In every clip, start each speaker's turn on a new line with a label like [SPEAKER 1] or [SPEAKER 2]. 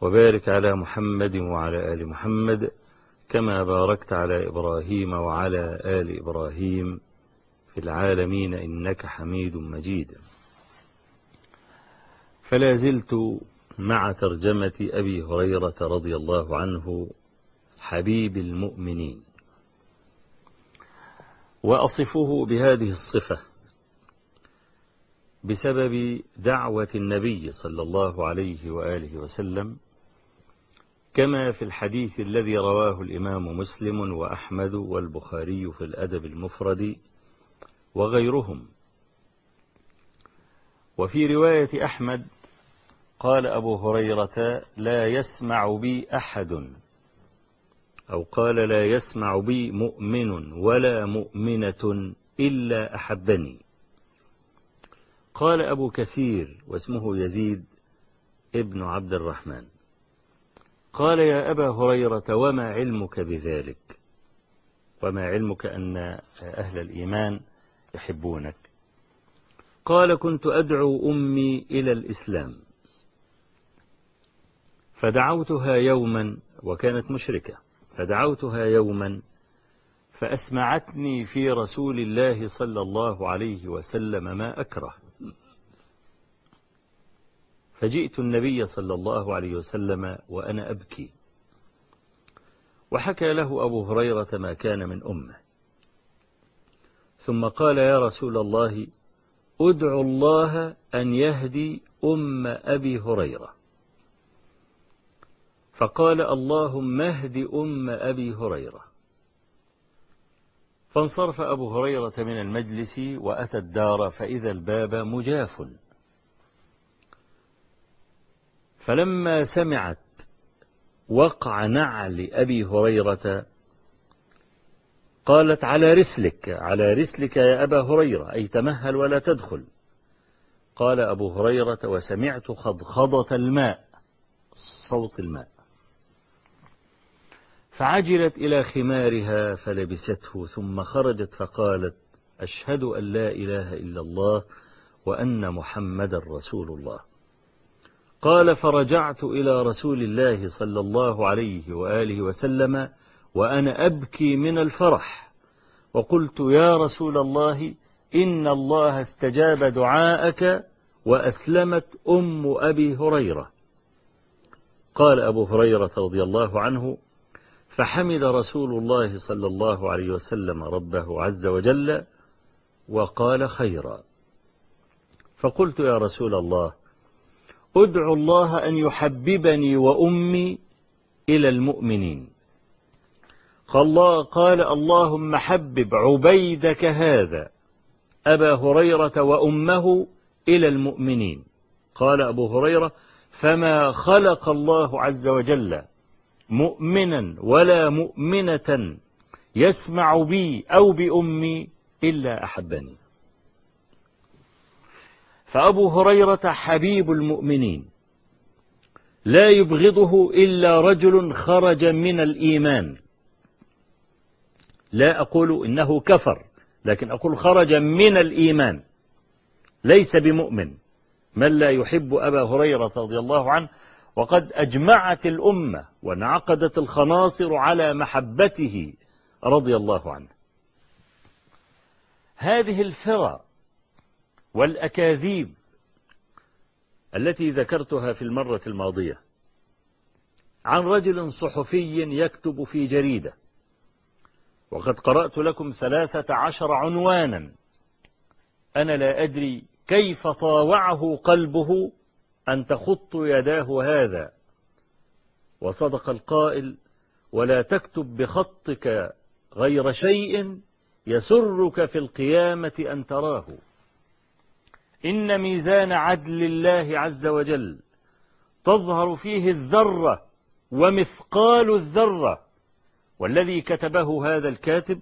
[SPEAKER 1] وبارك على محمد وعلى آل محمد كما باركت على إبراهيم وعلى آل إبراهيم في العالمين إنك حميد مجيد. فلا زلت مع ترجمة أبي هريرة رضي الله عنه حبيب المؤمنين. وأصفه بهذه الصفة بسبب دعوة النبي صلى الله عليه وآله وسلم كما في الحديث الذي رواه الإمام مسلم وأحمد والبخاري في الأدب المفرد وغيرهم. وفي رواية أحمد قال أبو هريرة لا يسمع بي أحد أو قال لا يسمع بي مؤمن ولا مؤمنة إلا أحبني قال أبو كثير واسمه يزيد ابن عبد الرحمن. قال يا أبا هريرة وما علمك بذلك؟ وما علمك أن أهل الإيمان يحبونك؟ قال كنت أدعو أمي إلى الإسلام. فدعوتها يوما وكانت مشركة فدعوتها يوما فأسمعتني في رسول الله صلى الله عليه وسلم ما أكره. فجئت النبي صلى الله عليه وسلم وأنا أبكي. وحكى له أبو هريرة ما كان من أمة. ثم قال يا رسول الله أدعو الله أن يهدي أم أبي هريرة. فقال اللهم اهد أم أبي هريرة. فانصرف أبو هريرة من المجلس وأتى الدار فإذا الباب مجاف. فلما سمعت وقع نعل أبي هريرة قالت على رسلك على رسلك يا أبا هريرة أي تمهل ولا تدخل. قال أبو هريرة وسمعت خضخضة الماء صوت الماء. فعجلت إلى خمارها فلبسته ثم خرجت فقالت أشهد أن لا إله إلا الله وأن محمد رسول الله. قال فرجعت إلى رسول الله صلى الله عليه وآله وسلم وأنا أبكي من الفرح. وقلت يا رسول الله إن الله استجاب دعاءك وأسلمت أم أبي هريرة. قال أبو هريرة رضي الله عنه فحمد رسول الله صلى الله عليه وسلم ربه عز وجل وقال خيرا. فقلت يا رسول الله ادعو الله أن يحببني وأمي إلى المؤمنين. قال, قال اللهم حبب عبيدك هذا أبا هريرة وأمه إلى المؤمنين. قال أبو هريرة فما خلق الله عز وجل مؤمنا ولا مؤمنة يسمع بي أو بأمي إلا أحبني. فأبو هريرة حبيب المؤمنين. لا يبغضه إلا رجل خرج من الإيمان. لا أقول إنه كفر لكن أقول خرج من الإيمان. ليس بمؤمن. من لا يحب أبا هريرة رضي الله عنه وقد أجمعت الأمة وانعقدت الخناصر على محبته رضي الله عنه. هذه الفرى والأكاذيب التي ذكرتها في المرة الماضية عن رجل صحفي يكتب في جريدة وقد قرأت لكم ثلاثة عشر عنوانا أنا لا أدري كيف طاوعه قلبه أن تخط يداه هذا وصدق القائل ولا تكتب بخطك غير شيء يسرك في القيامة أن تراه إن ميزان عدل الله عز وجل تظهر فيه الذرة ومثقال الذرة والذي كتبه هذا الكاتب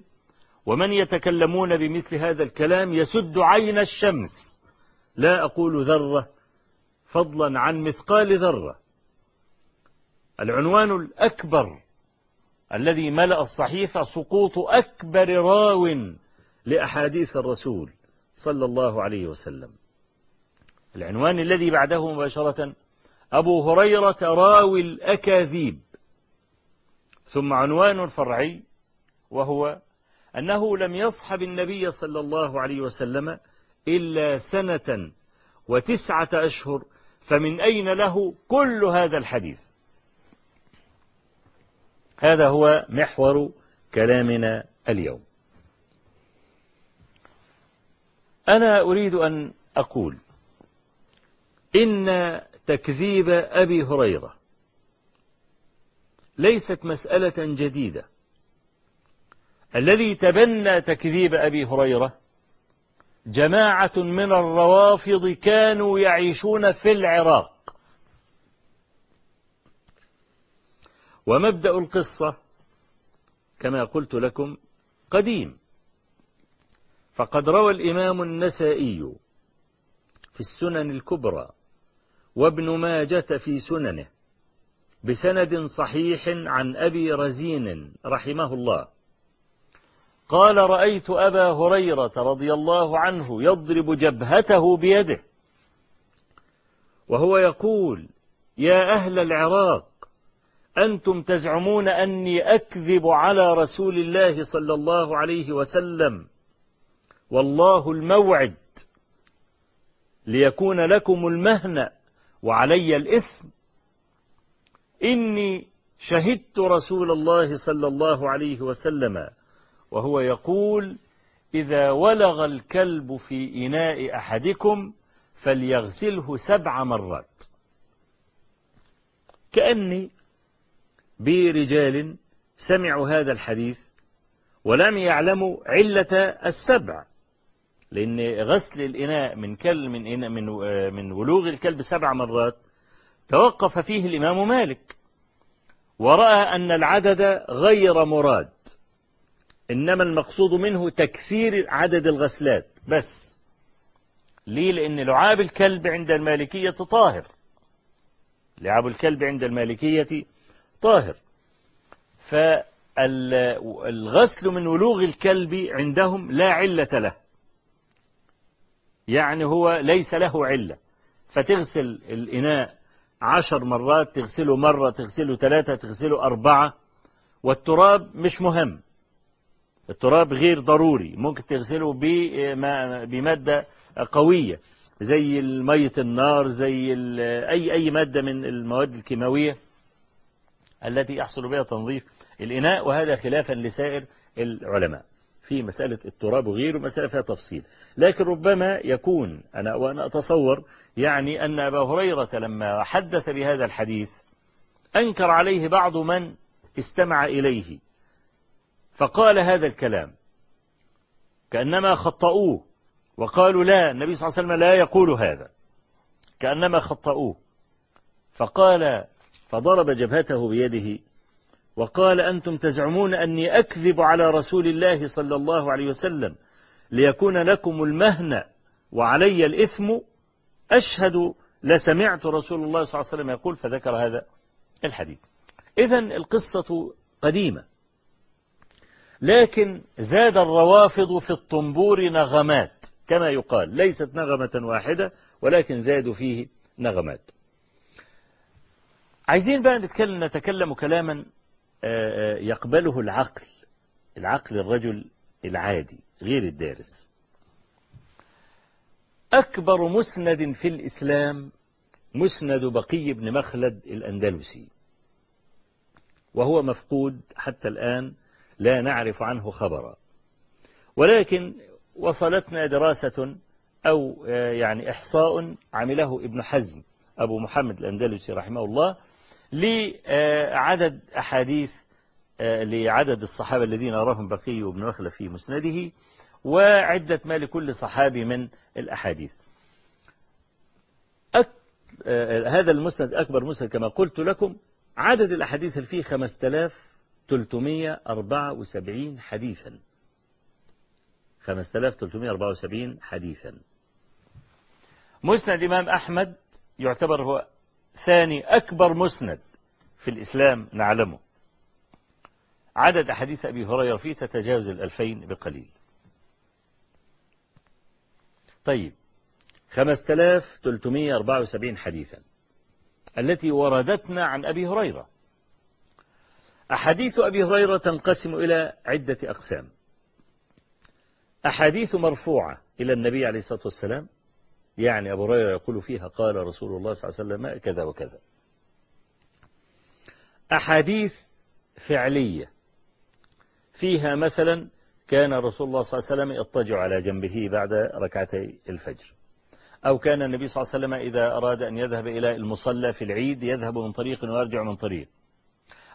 [SPEAKER 1] ومن يتكلمون بمثل هذا الكلام يسد عين الشمس. لا أقول ذرة فضلا عن مثقال ذرة. العنوان الأكبر الذي ملأ الصحيفة سقوط أكبر راو لأحاديث الرسول صلى الله عليه وسلم. العنوان الذي بعده مباشرة أبو هريرة راوي الأكاذيب. ثم عنوان فرعي وهو أنه لم يصحب النبي صلى الله عليه وسلم إلا سنة وتسعة أشهر فمن أين له كل هذا الحديث؟ هذا هو محور كلامنا اليوم. أنا أريد أن أقول إن تكذيب أبي هريرة ليست مسألة جديدة. الذي تبنى تكذيب أبي هريرة جماعة من الروافض كانوا يعيشون في العراق. ومبدأ القصة كما قلت لكم قديم. فقد روى الإمام النسائي في السنن الكبرى وابن ماجة في سننه بسند صحيح عن أبي رزين رحمه الله. قال رأيت أبا هريرة رضي الله عنه يضرب جبهته بيده. وهو يقول يا أهل العراق أنتم تزعمون أني أكذب على رسول الله صلى الله عليه وسلم. والله الموعد ليكون لكم المهنة وعلي الإثم. إني شهدت رسول الله صلى الله عليه وسلم وهو يقول إذا ولغ الكلب في إناء أحدكم فليغسله سبع مرات. كأني برجال سمعوا هذا الحديث ولم يعلموا علة السبع. لأن غسل الإناء من كل من إناء من من ولوغ الكلب سبع مرات توقف فيه الإمام مالك ورأى أن العدد غير مراد. إنما المقصود منه تكثير عدد الغسلات بس. ليه؟ لأن لعاب الكلب عند المالكية طاهر. لعاب الكلب عند المالكية طاهر. فالغسل من ولوغ الكلب عندهم لا علة له. يعني هو ليس له علة. فتغسل الإناء عشر مرات تغسله مرة تغسله ثلاثة تغسله أربعة والتراب مش مهم. التراب غير ضروري ممكن تغسله بمادة قوية زي مية النار زي أي أي مادة من المواد الكيماوية التي يحصل بها تنظيف الإناء وهذا خلافا لسائر العلماء. في مسألة التراب وغيره مسألة فيها تفصيل. لكن ربما يكون أنا وأنا أتصور يعني أن أبا هريرة لما حدث بهذا الحديث أنكر عليه بعض من استمع إليه. فقال هذا الكلام. كأنما خطأوه. وقالوا لا النبي صلى الله عليه وسلم لا يقول هذا. كأنما خطأوه. فقال فضرب جبهته بيده وقال أنتم تزعمون أني أكذب على رسول الله صلى الله عليه وسلم ليكون لكم المهنة وعلي الإثم أشهد لسمعت رسول الله صلى الله عليه وسلم يقول فذكر هذا الحديث. إذا القصة قديمة لكن زاد الروافض في الطنبور نغمات كما يقال ليست نغمة واحدة ولكن زادوا فيه نغمات. عايزين بقى نتكلم نتكلم كلاما يقبله العقل العقل الرجل العادي غير الدارس. أكبر مسند في الإسلام مسند بقي بن مخلد الأندلسي وهو مفقود حتى الآن لا نعرف عنه خبرا. ولكن وصلتنا دراسة أو يعني إحصاء عمله ابن حزم أبو محمد الأندلسي رحمه الله لعدد أحاديث لعدد الصحابة الذين أراهم بقي وابن مخلف في مسنده وعدة ما لكل صحابي من الأحاديث. أك... هذا المسند أكبر مسند كما قلت لكم. عدد الأحاديث اللي فيه 5374 حديثا. 5374 حديثا. مسند الإمام أحمد يعتبر هو ثاني أكبر مسند في الإسلام نعلمه. عدد أحاديث أبي هريرة فيه تتجاوز الألفين بقليل. طيب 5374 حديثا. التي وردتنا عن أبي هريرة. أحاديث أبي هريرة تنقسم إلى عدة أقسام. أحاديث مرفوعة إلى النبي عليه الصلاة والسلام يعني أبو هريرة يقول فيها قال رسول الله صلى الله عليه وسلم كذا وكذا. أحاديث فعلية. فيها مثلا كان رسول الله صلى الله عليه وسلم يضطجع على جنبه بعد ركعتي الفجر. أو كان النبي صلى الله عليه وسلم إذا أراد أن يذهب إلى المصلى في العيد يذهب من طريق ويرجع من طريق.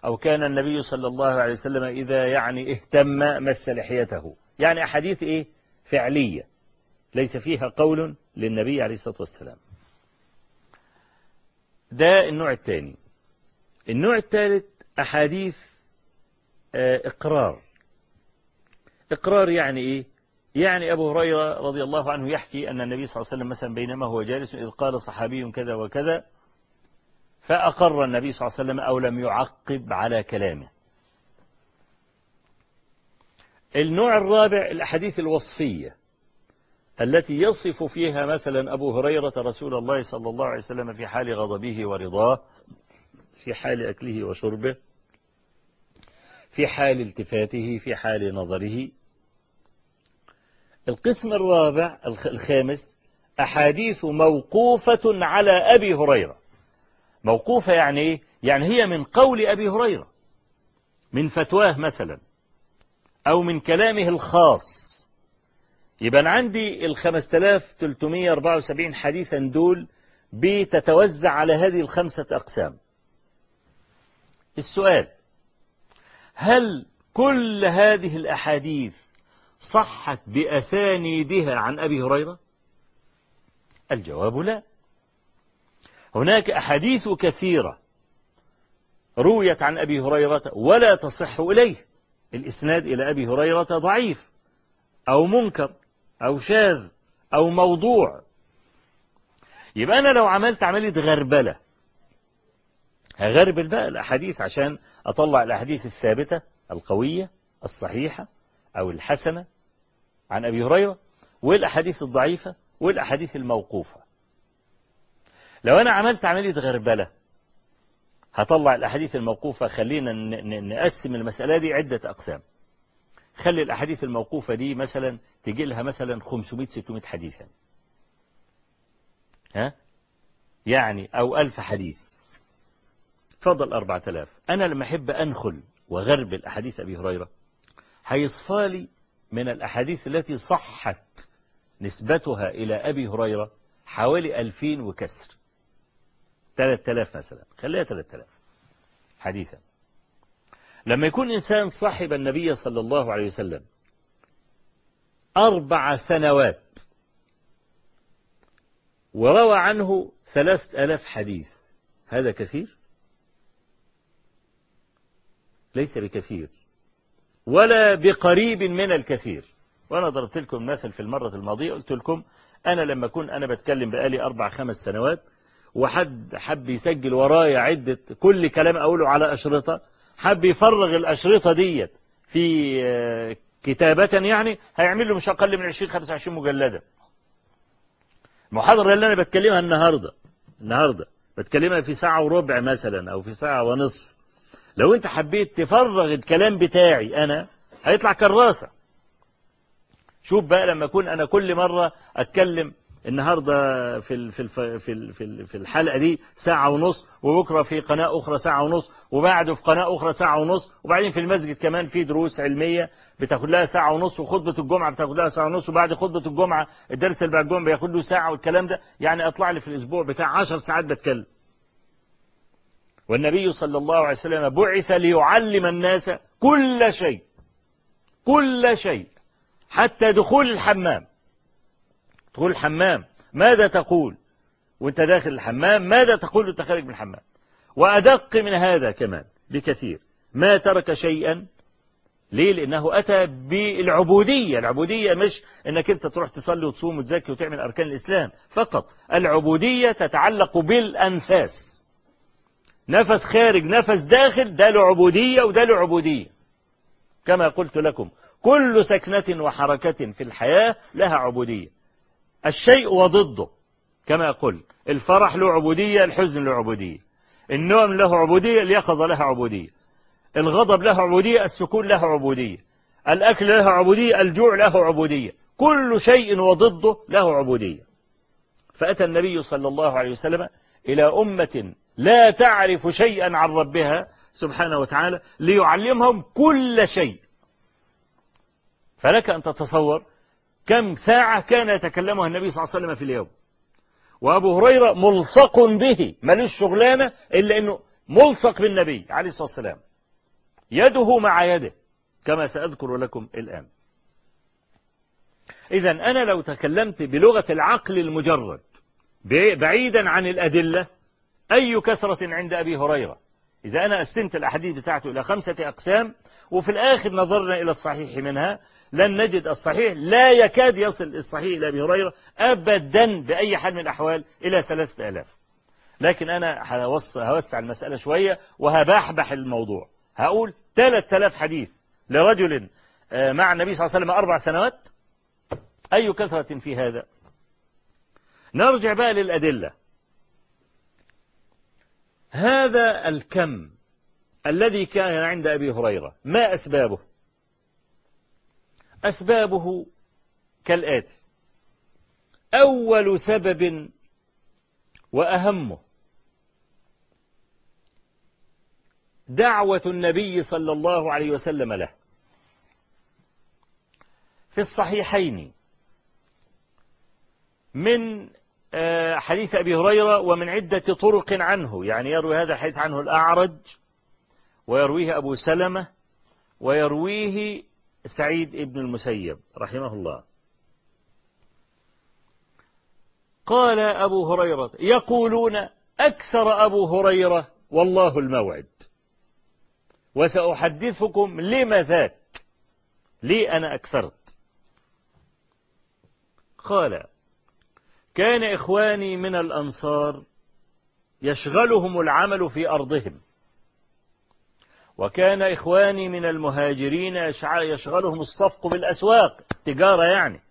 [SPEAKER 1] أو كان النبي صلى الله عليه وسلم إذا يعني اهتم مس لحيته. يعني أحاديث إيه؟ فعلية. ليس فيها قول للنبي عليه الصلاة والسلام. ده النوع الثاني. النوع الثالث أحاديث إقرار. إقرار يعني إيه؟ يعني أبو هريرة رضي الله عنه يحكي أن النبي صلى الله عليه وسلم مثلا بينما هو جالس إذ قال صحابي كذا وكذا فأقر النبي صلى الله عليه وسلم أو لم يعقب على كلامه. النوع الرابع الأحاديث الوصفية. التي يصف فيها مثلا أبو هريرة رسول الله صلى الله عليه وسلم في حال غضبه ورضاه في حال أكله وشربه في حال التفاته في حال نظره. القسم الرابع الخامس أحاديث موقوفة على أبي هريرة. موقوفة يعني إيه؟ يعني هي من قول أبي هريرة من فتواه مثلا أو من كلامه الخاص. يبقى أنا عندي ال 5374 حديثا دول بتتوزع على هذه الخمسة أقسام. السؤال هل كل هذه الأحاديث صحت بأسانيدها عن أبي هريرة؟ الجواب لا. هناك أحاديث كثيرة رويت عن أبي هريرة ولا تصح إليه. الإسناد إلى أبي هريرة ضعيف أو منكر. أو شاذ أو موضوع. يبقى أنا لو عملت عملية غربلة. هغربل بقى الأحاديث عشان أطلع الأحاديث الثابتة القوية الصحيحة أو الحسنة. عن أبي هريرة والأحاديث الضعيفة والأحاديث الموقوفة. لو أنا عملت عملية غربلة هطلع الأحاديث الموقوفة خلينا نقسم المسألة دي عدة أقسام. خلي الأحاديث الموقوفة دي مثلا تجي لها مثلا 500-600 حديثا. ها؟ يعني أو ألف حديث. فضل 4000 أنا لما أحب أنخل وغربل أحاديث أبي هريرة. هيصفالي من الأحاديث التي صحت نسبتها إلى أبي هريرة حوالي 2000 وكسر. 3000 مثلا. خليها 3000 حديثا. لما يكون إنسان صاحب النبي صلى الله عليه وسلم أربع سنوات وروى عنه ثلاثة ألاف حديث هذا كثير؟ ليس بكثير ولا بقريب من الكثير. وأنا ضربت لكم مثل في المرة الماضية قلت لكم أنا لما أكون أنا بتكلم بقالي أربع خمس سنوات وحد حب يسجل ورايا عدة كل كلام أقوله على أشرطة حب يفرغ الأشرطة ديت في كتابة يعني هيعمل له مش أقل من 20 25 مجلدة. المحاضرة اللي أنا بتكلمها النهاردة النهاردة بتكلمها في ساعة وربع مثلا أو في ساعة ونصف. لو أنت حبيت تفرغ الكلام بتاعي أنا هيطلع كراسة. شوف بقى لما أكون أنا كل مرة أتكلم النهارده في في في في ال- في الحلقة دي ساعة ونص وبكرة في قناة أخرى ساعة ونص وبعده في قناة أخرى ساعة ونص وبعدين في المسجد كمان في دروس علمية بتاخد لها ساعة ونص وخطبة الجمعة بتاخد لها ساعة ونص وبعد خطبة الجمعة الدرس اللي بعد الجمعة بياخد له ساعة والكلام ده يعني أطلع لي في الأسبوع بتاع 10 ساعات بتكلم. والنبي صلى الله عليه وسلم بعث ليعلم الناس كل شيء كل شيء حتى دخول الحمام. دخول الحمام ماذا تقول؟ وانت داخل الحمام ماذا تقول وانت خارج من الحمام؟ وأدق من هذا كمان بكثير. ما ترك شيئا؟ ليه؟ لأنه أتى بالعبودية. العبودية مش أنك أنت تروح تصلي وتصوم وتزكي وتعمل أركان الإسلام. فقط العبودية تتعلق بالأنفاس. نفس خارج نفس داخل ده له عبودية وده له عبودية. كما قلت لكم كل سكنة وحركة في الحياة لها عبودية. الشيء وضده. كما قلت الفرح له عبودية الحزن له عبودية. النوم له عبودية اليقظة لها عبودية. الغضب له عبودية السكون له عبودية. الأكل له عبودية الجوع له عبودية. كل شيء وضده له عبودية. فأتى النبي صلى الله عليه وسلم إلى أمة لا تعرف شيئا عن ربها سبحانه وتعالى ليعلمهم كل شيء. فلك أن تتصور كم ساعة كان يتكلمها النبي صلى الله عليه وسلم في اليوم؟ وأبو هريرة ملصق به ملوش شغلانة إلا أنه ملصق بالنبي عليه الصلاة والسلام. يده مع يده كما سأذكر لكم الآن. إذا أنا لو تكلمت بلغة العقل المجرد بعيدا عن الأدلة أي كثرة عند أبي هريرة؟ إذا أنا قسمت الأحاديث بتاعته إلى خمسة أقسام وفي الآخر نظرنا إلى الصحيح منها لن نجد الصحيح لا يكاد يصل الصحيح إلى أبي هريرة أبدا بأي حال من الأحوال إلى ثلاثة آلاف. لكن أنا هوسع المسألة شوية وهبحبح الموضوع. هقول ثلاثة آلاف حديث لرجل مع النبي صلى الله عليه وسلم أربع سنوات. أي كثرة في هذا؟ نرجع بقى للأدلة. هذا الكم الذي كان عند أبي هريرة ما أسبابه؟ أسبابه كالآتي. أول سبب وأهمه دعوة النبي صلى الله عليه وسلم له. في الصحيحين من حديث أبي هريرة ومن عدة طرق عنه. يعني يروي هذا الحديث عنه الأعرج ويرويه أبو سلمة ويرويه سعيد ابن المسيب رحمه الله. قال أبو هريرة يقولون أكثر أبو هريرة والله الموعد. وسأحدثكم لما ذاك لي أنا أكثرت. قال كان إخواني من الأنصار يشغلهم العمل في أرضهم. وكان إخواني من المهاجرين يشغلهم الصفق بالأسواق. تجارة يعني.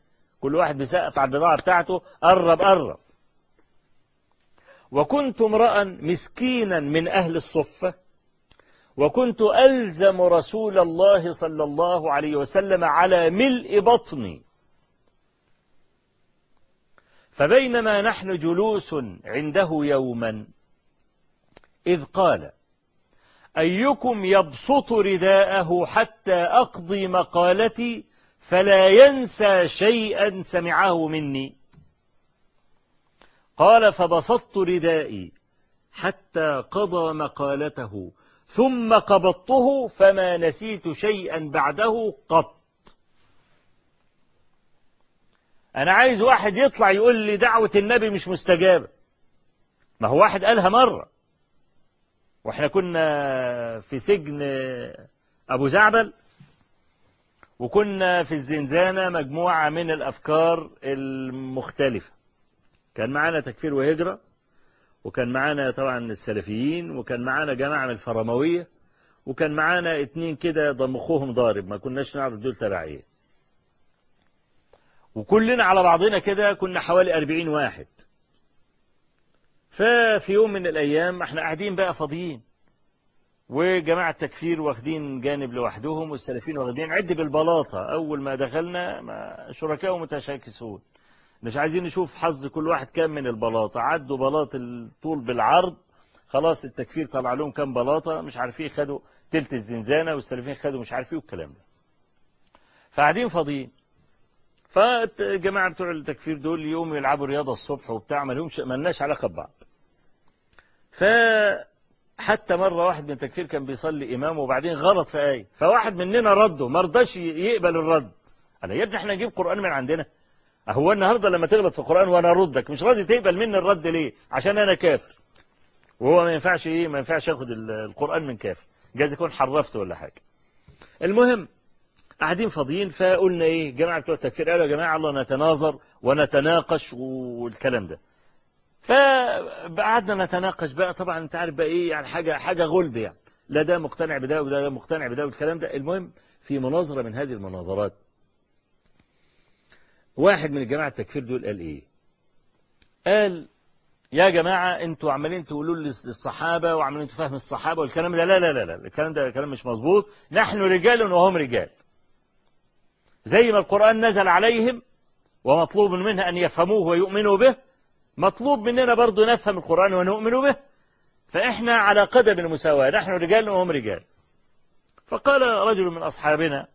[SPEAKER 1] كل واحد بيسقف على البضاعة بتاعته قرب قرب. وكنت امرأ مسكينا من أهل الصفة وكنت ألزم رسول الله صلى الله عليه وسلم على ملء بطني. فبينما نحن جلوس عنده يوما إذ قال أيكم يبسط رداءه حتى أقضي مقالتي فلا ينسى شيئا سمعه مني. قال فبسطت ردائي حتى قضى مقالته ثم قبضته فما نسيت شيئا بعده قط. أنا عايز واحد يطلع يقول لي دعوة النبي مش مستجابة. ما هو واحد قالها مرة. وإحنا كنا في سجن أبو زعبل وكنا في الزنزانة مجموعة من الأفكار المختلفة. كان معانا تكفير وهجرة وكان معانا طبعا السلفيين وكان معانا جماعة من الفرموية وكان معانا اتنين كده ضمخوهم ضارب ما كناش نعرف دول تبع إيه وكلنا على بعضنا كده كنا حوالي أربعين واحد. ففي يوم من الأيام إحنا قاعدين بقى فاضيين. وجماعة التكفير واخدين جانب لوحدهم والسلفيين واخدين عد بالبلاطة. أول ما دخلنا شركاء متشاكسون. مش عايزين نشوف حظ كل واحد كام من البلاطة. عدوا بلاط الطول بالعرض. خلاص التكفير طلع لهم كام بلاطة. مش عارف إيه خدوا تلت الزنزانة والسلفيين خدوا مش عارف إيه والكلام ده. فقاعدين فاضيين. فالجماعة بتوع التكفير دول يقوموا يلعبوا رياضة الصبح وبتاع ما لهمش مالناش علاقة ببعض. فحتى مرة واحد من التكفير كان بيصلي إمام وبعدين غلط في آية. فواحد مننا رده ما رضاش يقبل الرد. أنا يا ابني إحنا نجيب قرآن من عندنا. هو النهاردة لما تغلط في القرآن وأنا أردك مش راضي تقبل مني الرد ليه؟ عشان أنا كافر. وهو ما ينفعش إيه؟ ما ينفعش ياخد القرآن من كافر. جايز يكون حرفته ولا حاجة. المهم قاعدين فاضيين فقلنا إيه؟ جماعة بتوع التكفير قالوا يا جماعة الله نتناظر ونتناقش والكلام ده. فقعدنا نتناقش بقى. طبعا أنت عارف بقى إيه يعني حاجة حاجة غلب يعني. لا ده مقتنع بده ولا ده مقتنع بده والكلام ده. المهم في مناظرة من هذه المناظرات. واحد من الجماعة التكفير دول قال إيه؟ قال يا جماعة أنتوا عمالين تقولوا للصحابة وعمالين تفهم الصحابة والكلام ده. لا لا لا لا الكلام ده كلام مش مظبوط. نحن رجال وهم رجال. زي ما القرآن نزل عليهم ومطلوب منها أن يفهموه ويؤمنوا به مطلوب مننا برضو نفهم القرآن ونؤمن به فإحنا على قدم المساواة نحن رجال وهم رجال. فقال رجل من أصحابنا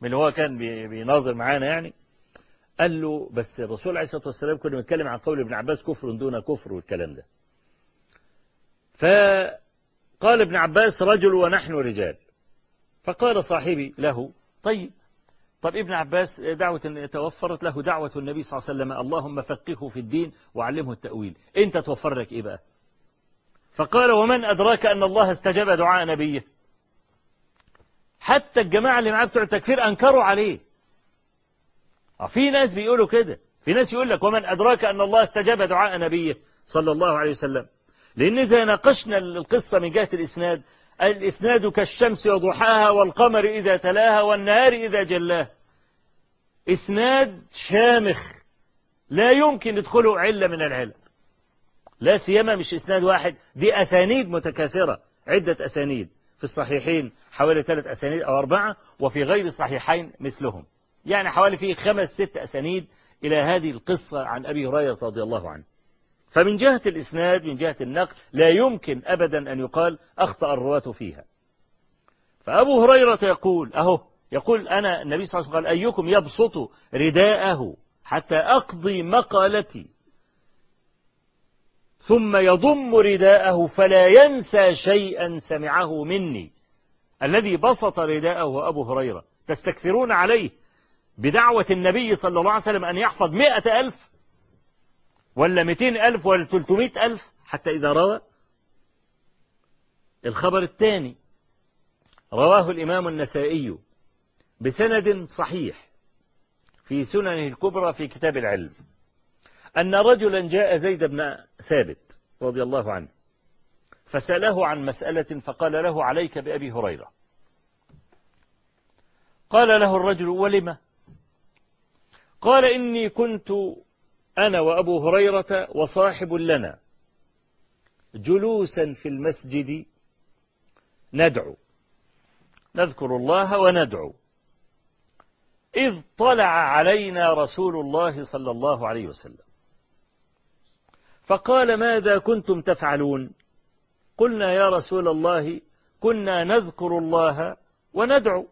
[SPEAKER 1] من اللي هو كان بيناظر معانا يعني قال له بس الرسول عليه الصلاة والسلام كنا بنتكلم عن قول ابن عباس كفر دون كفر والكلام ده. فقال ابن عباس رجل ونحن رجال. فقال صاحبي له طيب طب ابن عباس دعوة توفرت له دعوة النبي صلى الله عليه وسلم. اللهم فقهه في الدين وعلمه التأويل. انت توفر لك إيه بقى؟ فقال ومن أدراك أن الله استجاب دعاء نبيه؟ حتى الجماعة اللي معاه بتوع التكفير أنكروا عليه. في ناس بيقولوا كده. في ناس يقول لك ومن أدراك أن الله استجاب دعاء نبيه؟ صلى الله عليه وسلم. لأن إذا ناقشنا القصة من جهة الإسناد الإسناد كالشمس وضحاها والقمر إذا تلاها والنهار إذا جلاها. إسناد شامخ. لا يمكن يدخله علة من العلل لا سيما مش إسناد واحد. دي أسانيد متكاثرة. عدة أسانيد. في الصحيحين حوالي ثلاث أسانيد أو أربعة وفي غير الصحيحين مثلهم. يعني حوالي فيه خمس ست أسانيد إلى هذه القصة عن أبي هريرة رضي الله عنه. فمن جهة الإسناد من جهة النقل لا يمكن أبدا أن يقال أخطأ الرواة فيها. فأبو هريرة يقول أهو يقول أنا النبي صلى الله عليه وسلم قال أيكم يبسط رداءه حتى أقضي مقالتي ثم يضم رداءه فلا ينسى شيئا سمعه مني. الذي بسط رداءه أبو هريرة. تستكثرون عليه بدعوة النبي صلى الله عليه وسلم أن يحفظ مئة ألف ولا مئتين ألف ولا تلتمائة ألف حتى إذا روى الخبر الثاني. رواه الإمام النسائي بسند صحيح في سننه الكبرى في كتاب العلم أن رجلا جاء زيد بن ثابت رضي الله عنه فسأله عن مسألة فقال له عليك بأبي هريرة. قال له الرجل ولم؟ قال إني كنت أنا وأبو هريرة وصاحب لنا. جلوسا في المسجد ندعو. نذكر الله وندعو. إذ طلع علينا رسول الله صلى الله عليه وسلم. فقال ماذا كنتم تفعلون؟ قلنا يا رسول الله كنا نذكر الله وندعو.